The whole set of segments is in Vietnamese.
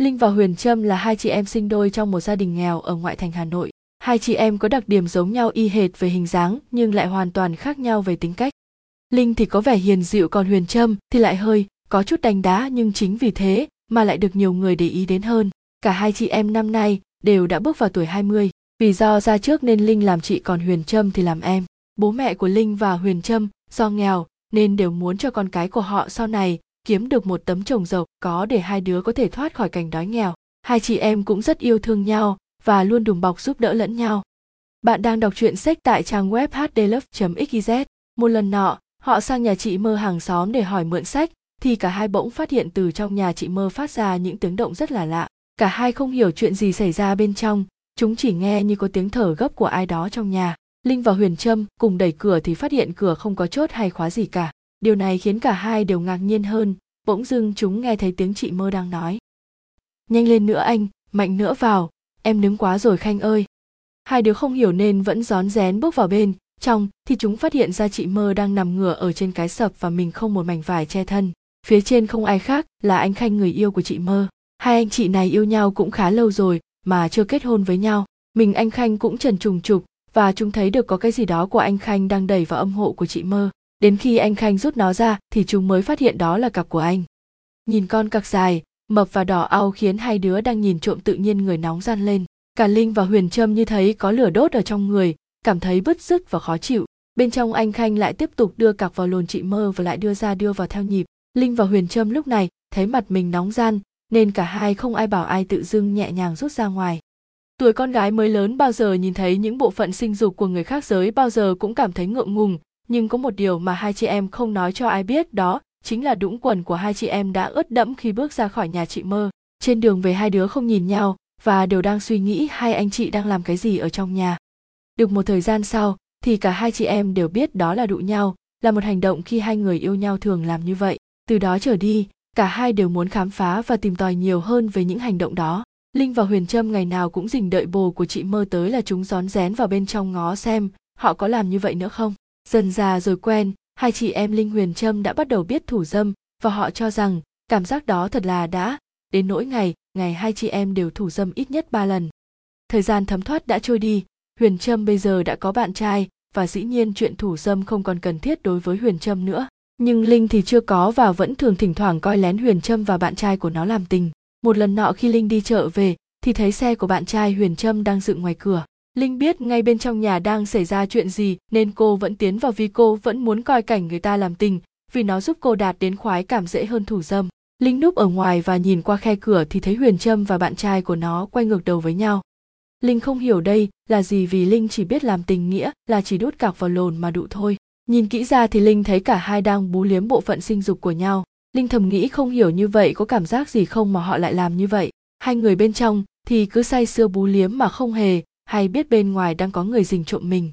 Linh và Huyền Trâm là hai chị em sinh đôi trong một gia đình nghèo ở ngoại thành Hà Nội. Hai chị em có đặc điểm giống nhau y hệt về hình dáng, nhưng lại hoàn toàn khác nhau về tính cách. Linh thì có vẻ hiền dịu còn Huyền Trâm thì lại hơi, có chút đánh đá nhưng chính vì thế mà lại được nhiều người để ý đến hơn. Cả hai chị em năm nay đều đã bước vào tuổi 20. Vì do ra trước nên Linh làm chị còn Huyền Trâm thì làm em. Bố mẹ của Linh và Huyền Trâm do nghèo nên đều muốn cho con cái của họ sau này kiếm được một tấm chồng giàu có để hai đứa có thể thoát khỏi cảnh đói nghèo. Hai chị em cũng rất yêu thương nhau và luôn đùm bọc giúp đỡ lẫn nhau. Bạn đang đọc truyện sách tại trang web hdlove.xyz. Một lần nọ, họ sang nhà chị mơ hàng xóm để hỏi mượn sách, thì cả hai bỗng phát hiện từ trong nhà chị mơ phát ra những tiếng động rất là lạ. Cả hai không hiểu chuyện gì xảy ra bên trong, chúng chỉ nghe như có tiếng thở gấp của ai đó trong nhà. Linh và Huyền Trâm cùng đẩy cửa thì phát hiện cửa không có chốt hay khóa gì cả. Điều này khiến cả hai đều ngạc nhiên hơn, bỗng dưng chúng nghe thấy tiếng chị mơ đang nói. Nhanh lên nữa anh, mạnh nữa vào, em nướng quá rồi Khanh ơi. Hai đứa không hiểu nên vẫn rón rén bước vào bên, trong thì chúng phát hiện ra chị mơ đang nằm ngửa ở trên cái sập và mình không một mảnh vải che thân. Phía trên không ai khác là anh Khanh người yêu của chị mơ. Hai anh chị này yêu nhau cũng khá lâu rồi mà chưa kết hôn với nhau. Mình anh Khanh cũng trần trùng trục và chúng thấy được có cái gì đó của anh Khanh đang đẩy vào âm hộ của chị mơ. Đến khi anh Khanh rút nó ra thì chúng mới phát hiện đó là cặp của anh. Nhìn con cặc dài, mập và đỏ au khiến hai đứa đang nhìn trộm tự nhiên người nóng gian lên. Cả Linh và Huyền Trâm như thấy có lửa đốt ở trong người, cảm thấy bứt rứt và khó chịu. Bên trong anh Khanh lại tiếp tục đưa cặc vào lồn chị mơ và lại đưa ra đưa vào theo nhịp. Linh và Huyền Trâm lúc này thấy mặt mình nóng gian, nên cả hai không ai bảo ai tự dưng nhẹ nhàng rút ra ngoài. Tuổi con gái mới lớn bao giờ nhìn thấy những bộ phận sinh dục của người khác giới bao giờ cũng cảm thấy ngượng ngùng, nhưng có một điều mà hai chị em không nói cho ai biết đó chính là đũng quần của hai chị em đã ướt đẫm khi bước ra khỏi nhà chị mơ. Trên đường về hai đứa không nhìn nhau và đều đang suy nghĩ hai anh chị đang làm cái gì ở trong nhà. Được một thời gian sau thì cả hai chị em đều biết đó là đụ nhau, là một hành động khi hai người yêu nhau thường làm như vậy. Từ đó trở đi, cả hai đều muốn khám phá và tìm tòi nhiều hơn về những hành động đó. Linh và huyền trâm ngày nào cũng dình đợi bồ của chị mơ tới là chúng rón rén vào bên trong ngó xem họ có làm như vậy nữa không? Dần già rồi quen, hai chị em linh huyền trâm đã bắt đầu biết thủ dâm và họ cho rằng cảm giác đó thật là đã. Đến nỗi ngày ngày hai chị em đều thủ dâm ít nhất ba lần. Thời gian thấm thoát đã trôi đi, huyền trâm bây giờ đã có bạn trai và dĩ nhiên chuyện thủ dâm không còn cần thiết đối với huyền trâm nữa. Nhưng linh thì chưa có và vẫn thường thỉnh thoảng coi lén huyền trâm và bạn trai của nó làm tình. Một lần nọ khi linh đi chợ về, thì thấy xe của bạn trai huyền trâm đang dựng ngoài cửa. Linh biết ngay bên trong nhà đang xảy ra chuyện gì nên cô vẫn tiến vào vì cô vẫn muốn coi cảnh người ta làm tình, vì nó giúp cô đạt đến khoái cảm dễ hơn thủ dâm. Linh núp ở ngoài và nhìn qua khe cửa thì thấy Huyền Trâm và bạn trai của nó quay ngược đầu với nhau. Linh không hiểu đây là gì vì Linh chỉ biết làm tình nghĩa là chỉ đút cọc vào lồn mà đụ thôi. Nhìn kỹ ra thì Linh thấy cả hai đang bú liếm bộ phận sinh dục của nhau. Linh thầm nghĩ không hiểu như vậy có cảm giác gì không mà họ lại làm như vậy. Hai người bên trong thì cứ say sưa bú liếm mà không hề, hay biết bên ngoài đang có người dình trộm mình.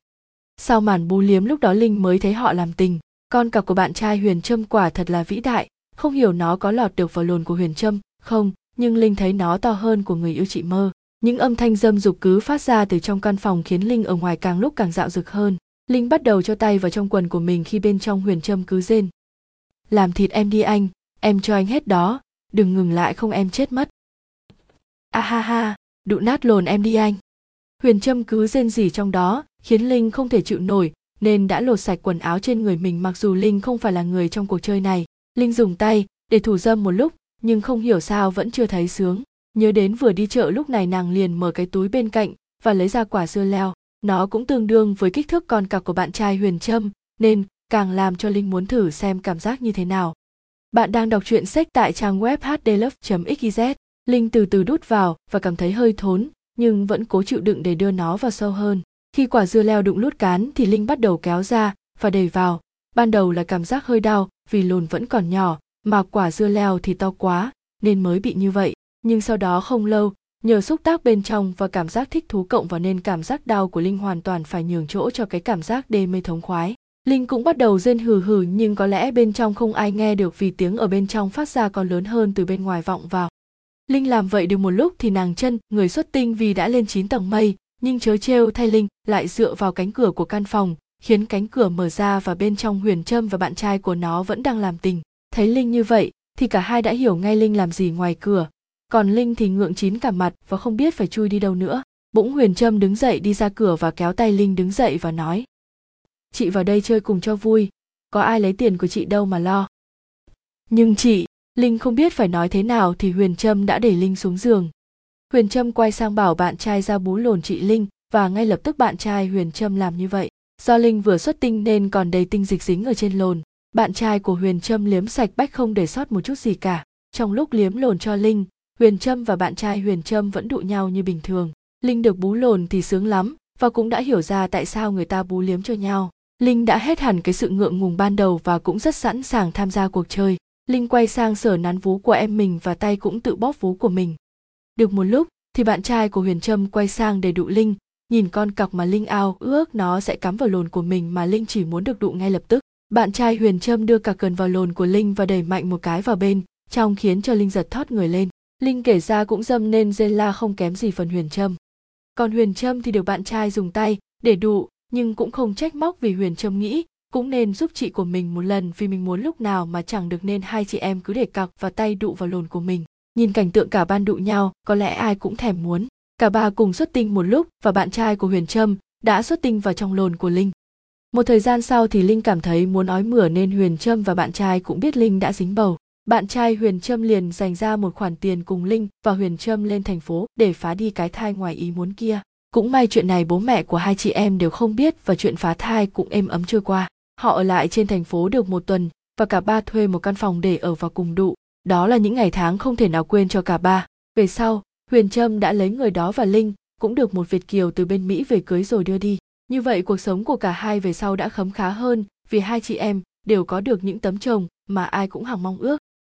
Sau màn bú liếm lúc đó Linh mới thấy họ làm tình, con cặp của bạn trai Huyền Trâm quả thật là vĩ đại, không hiểu nó có lọt được vào lồn của Huyền Trâm, không, nhưng Linh thấy nó to hơn của người yêu chị mơ. Những âm thanh dâm dục cứ phát ra từ trong căn phòng khiến Linh ở ngoài càng lúc càng dạo rực hơn. Linh bắt đầu cho tay vào trong quần của mình khi bên trong Huyền Trâm cứ rên. Làm thịt em đi anh, em cho anh hết đó, đừng ngừng lại không em chết mất. A ha ha, đụ nát lồn em đi anh huyền trâm cứ rên rỉ trong đó, khiến linh không thể chịu nổi, nên đã lột sạch quần áo trên người mình mặc dù linh không phải là người trong cuộc chơi này. Linh dùng tay để thủ dâm một lúc, nhưng không hiểu sao vẫn chưa thấy sướng. Nhớ đến vừa đi chợ lúc này nàng liền mở cái túi bên cạnh và lấy ra quả dưa leo. Nó cũng tương đương với kích thước con cặp của bạn trai huyền trâm nên càng làm cho linh muốn thử xem cảm giác như thế nào. Bạn đang đọc truyện sách tại trang web hdlove xyz linh từ từ đút vào và cảm thấy hơi thốn nhưng vẫn cố chịu đựng để đưa nó vào sâu hơn. Khi quả dưa leo đụng lút cán thì linh bắt đầu kéo ra và đẩy vào. Ban đầu là cảm giác hơi đau vì lồn vẫn còn nhỏ, mà quả dưa leo thì to quá nên mới bị như vậy. Nhưng sau đó không lâu, nhờ xúc tác bên trong và cảm giác thích thú cộng vào nên cảm giác đau của linh hoàn toàn phải nhường chỗ cho cái cảm giác đê mê thống khoái. Linh cũng bắt đầu rên hừ hừ nhưng có lẽ bên trong không ai nghe được vì tiếng ở bên trong phát ra còn lớn hơn từ bên ngoài vọng vào. Linh làm vậy được một lúc thì nàng chân, người xuất tinh vì đã lên 9 tầng mây, nhưng chớ trêu thay Linh lại dựa vào cánh cửa của căn phòng, khiến cánh cửa mở ra và bên trong Huyền Trâm và bạn trai của nó vẫn đang làm tình. Thấy Linh như vậy, thì cả hai đã hiểu ngay Linh làm gì ngoài cửa. còn linh thì ngượng chín cả mặt và không biết phải chui đi đâu nữa bỗng huyền trâm đứng dậy đi ra cửa và kéo tay linh đứng dậy và nói chị vào đây chơi cùng cho vui có ai lấy tiền của chị đâu mà lo nhưng chị linh không biết phải nói thế nào thì huyền trâm đã đẩy linh xuống giường. Huyền trâm quay sang bảo bạn trai ra bú lồn chị linh, và ngay lập tức bạn trai huyền trâm làm như vậy. Do linh vừa xuất tinh nên còn đầy tinh dịch dính ở trên lồn. Bạn trai của huyền trâm liếm sạch bách không để sót một chút gì cả. Trong lúc liếm lồn cho linh, huyền trâm và bạn trai huyền trâm vẫn đụ nhau như bình thường. Linh được bú lồn thì sướng lắm, và cũng đã hiểu ra tại sao người ta bú liếm cho nhau. Linh đã hết hẳn cái sự ngượng ngùng ban đầu và cũng rất sẵn sàng tham gia cuộc chơi linh quay sang sở nắn vú của em mình và tay cũng tự bóp vú của mình. Được một lúc, thì bạn trai của huyền trâm quay sang để đụ linh, nhìn con cọc mà linh ao ước nó sẽ cắm vào lồn của mình mà linh chỉ muốn được đụ ngay lập tức. Bạn trai huyền trâm đưa cả cần vào lồn của linh và đẩy mạnh một cái vào bên, trong khiến cho linh giật thót người lên. Linh kể ra cũng dâm nên dê la không kém gì phần huyền trâm. Còn huyền trâm thì được bạn trai dùng tay để đụ, nhưng cũng không trách móc vì huyền trâm nghĩ cũng nên giúp chị của mình một lần vì mình muốn lúc nào mà chẳng được nên hai chị em cứ để cọc và tay đụ vào lồn của mình. Nhìn cảnh tượng cả ban đụ nhau, có lẽ ai cũng thèm muốn. Cả ba cùng xuất tinh một lúc và bạn trai của huyền trâm đã xuất tinh vào trong lồn của linh. Một thời gian sau thì linh cảm thấy muốn ói mửa nên huyền trâm và bạn trai cũng biết linh đã dính bầu. Bạn trai huyền trâm liền dành ra một khoản tiền cùng linh và huyền trâm lên thành phố để phá đi cái thai ngoài ý muốn kia. Cũng may chuyện này bố mẹ của hai chị em đều không biết và chuyện phá thai cũng êm ấm trôi qua họ ở lại trên thành phố được một tuần và cả ba thuê một căn phòng để ở và cùng đụ. Đó là những ngày tháng không thể nào quên cho cả ba. Về sau, huyền trâm đã lấy người đó và linh, cũng được một việt kiều từ bên mỹ về cưới rồi đưa đi. Như vậy, cuộc sống của cả hai về sau đã khấm khá hơn vì hai chị em đều có được những tấm chồng mà ai cũng hằng mong ước.